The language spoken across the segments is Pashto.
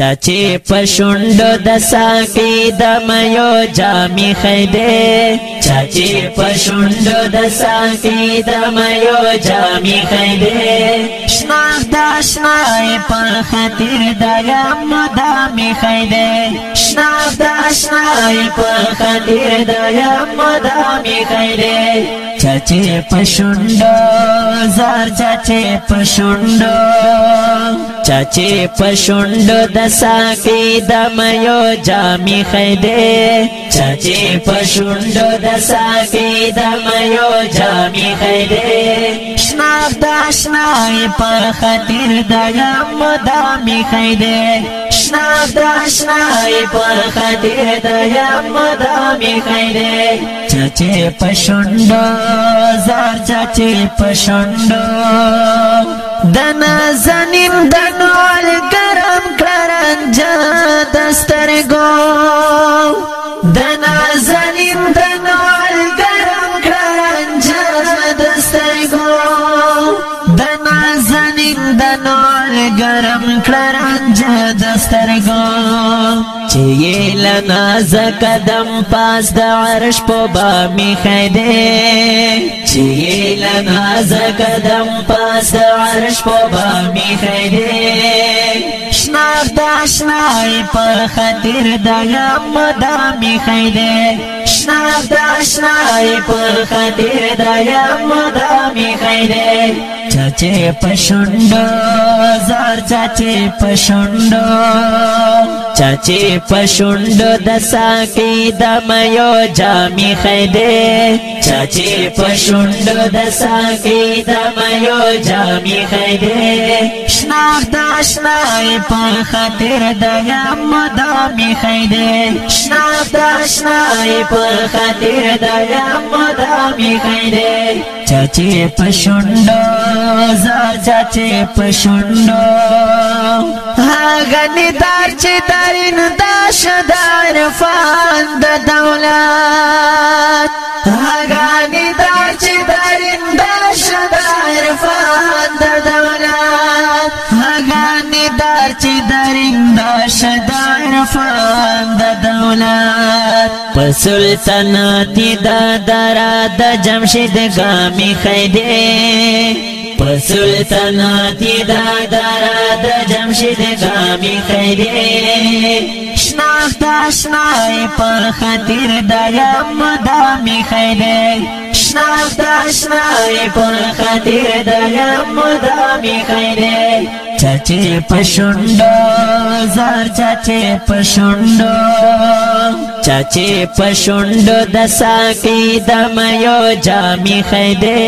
چاچی پشوند د صافی د ميو جامي خیده چاچی پشوند د صافی د ميو جامي خیده شناخ د آشنای په خاطر د غم دامي خیده شناخ د آشنای په خاطر د غم دامي خیده چچې پښوندو زار چچې پښوندو چچې پښوندو د ساقي دم یو جامي خېده چچې پښوندو د ساقي دم یو جامي خېده شناخ د آشنای پر خاطر د یم دامي خېده شناخ د آشنای پر خاطر د یم دامي خېده چچې پښوندو زار چاچی پشند دنا زنیم دنوال گرم کرنجا دسترگو دنا زنیم نرم کلران جا دسترگو چیئے لنا زکدم پاس دا عرش پو بامی خیدے چیئے لنا زکدم پاس دا عرش پو بامی خیدے شناخ دا شنائی پر خطر دا یم دامی خیدے شناخ دا شنائی خدای پر خاطر دایم مدامی خیره چاچه پشندو زار چاچه پشندو چاچه پشندو دسا کی دمیو جامی خیره چاچه پشندو دسا کی دمیو جامی خیره شناخت آشنای پر خاطر دایم مدامی خیره شناخت آشنای پر خاطر دایم محمد امی خیره چاچه پشندو زار چاچه پشندو آغنی دار چه دارین داش دار فاند دولت آغنی دار چه په سلطنت د درا د جمشید ګامی خیده په سلطنت د درا د جمشید ګامی خیده شناخت آشنای پر خاطر دایم دامی خیده شناخت آشنای پر خاطر دایم دامی خیده چچه پشندو زار چاچه پشوندو چاچه پشوندو د ساقي د ميو جامي خيده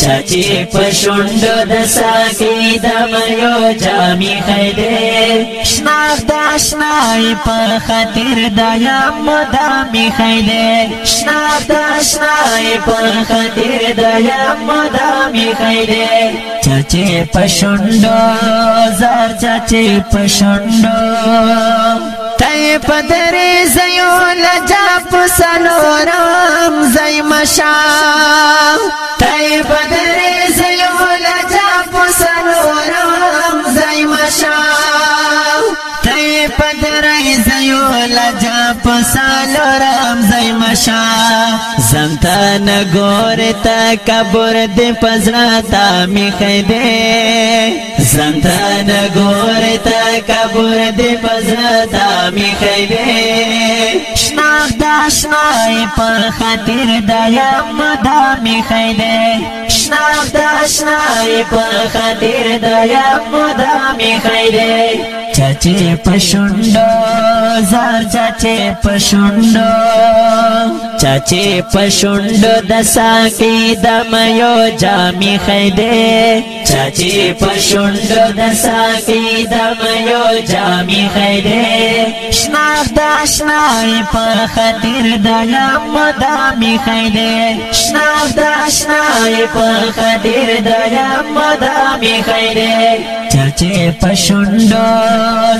چاچه پشوندو د ساقي د ميو جامي خيده شناخ د آشنای په خاطر د يم دامي خيده شناخ د آشنای په خاطر د يم دامي خيده چاچه پشوندو چاچی پشندو تای پدری زیو لجا پسنو رام زی مشا تای پدری زیو زیو لجا پسالو رام زی مشا زمتا نگورتا کبر دی پزراتا می خیده زمتا نگورتا کبر دی پزراتا می خیده شناخ داشنای پر خطیر دایم دا می خیده شناخ داشنای پر خطیر دایم دا می خیده چچه پشندو زار چاچه پشوندو چچې پښوند د ساکي د ميو جامي خيده چچې پښوند د ساکي د ميو جامي خيده شناخت آشنای په خاطر د لم دامي خيده شناخت آشنای په خاطر د لم دامي خيده چچې پښوند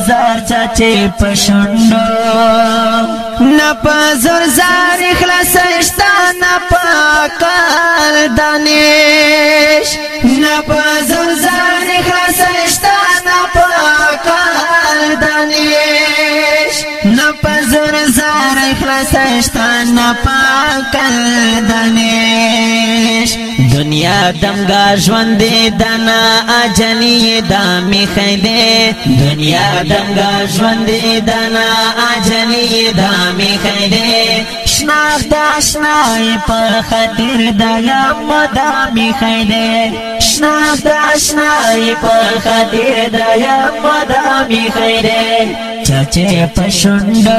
زار چچې پښوند نه په زور زار اخلاص شتا نه په عقل دانش نه په زور زار اخلاص شتا نه په عقل دانش نه په زور زار اخلاص شتا نه په عقل دانش دنیا دمگا ژوند دنا اجلی دا میخی دے دنیا دمگا ژوند دنا اجلی دا میخی دے شناخ دا شنای په خاطر دا یم دا میخی دے شناخ دا شنای په خاطر دا یم دا میخی دے چاچه پشندو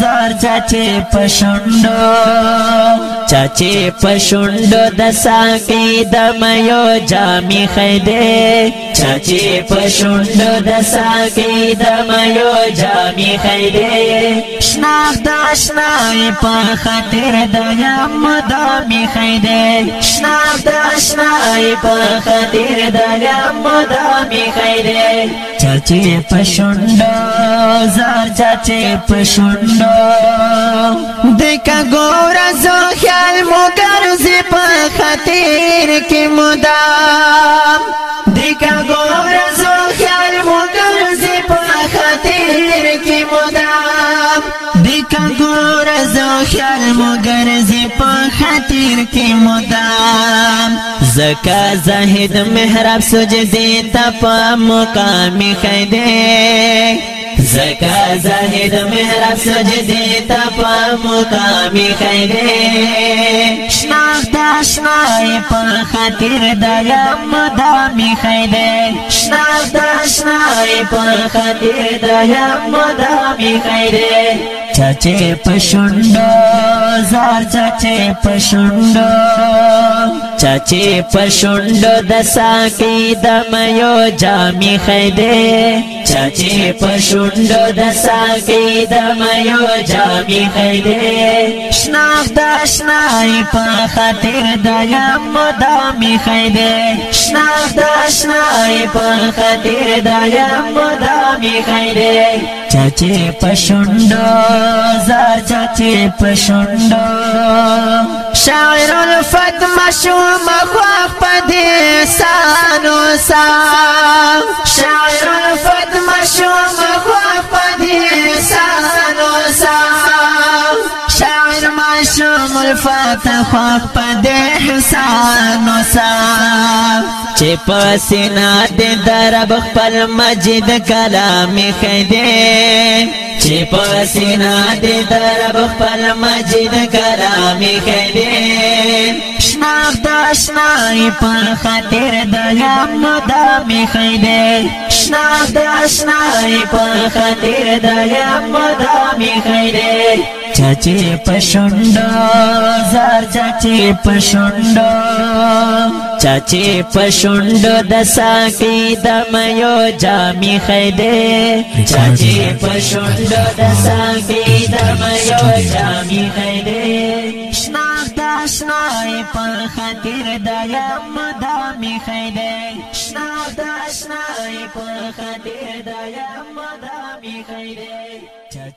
زار چاچه پشندو چاچی پشوندو د ساقی د میو جامی خیده چاچی پشوندو د ساقی د میو جامی خیده شناخت آشنای په خاطر د یم دامی خیده شناخت آشنای په خاطر د یم دامی می غیره چاچی پشندو زار چاچی پشندو دکا گورا زو خیال مو گرزی پا خطیر کی مدام دکا گورا مگر زر مدام زکا ذاہد محرب سوجے تپ مقامی دے زکا زاهد محراب سجدی تا پا مقامی خیده شناخت آشنای پا خطیر دایم مدامی خیده شناخت آشنای پا خطیر دایم مدامی خیده چچه پشندو زار چچه پشندو چچی پشوند د ساکی د میو جامی خیده چچی پشوند د ساکی د میو جامی خیده شناخ د شنای په خاطر د یم مدامی خیده شناخ د شنای په خاطر د یم مدامی خیده چچی پشوند زار چچی پشوند شاعر الفت مشو مخواخ پدی سانو سا شاعر الفتح پد احسان وسام چې پسینا دې درب خپل مجید کلام خدای چې پسینا دې درب خپل مجید کلام خدای شناخت آشنای پر خاطر دلم مدام خیده شناخت آشنای پر خاطر دلم مدام خیده چچې پښوند زار چچې پښوند چچې پښوند د ساکي د ميو جامي خيده چچې پښوند د ساکي د ميو جامي خيده شناخت آشنای پر خاطر د یم دامي خيده شناخت آشنای پر خاطر د یم دامي خيده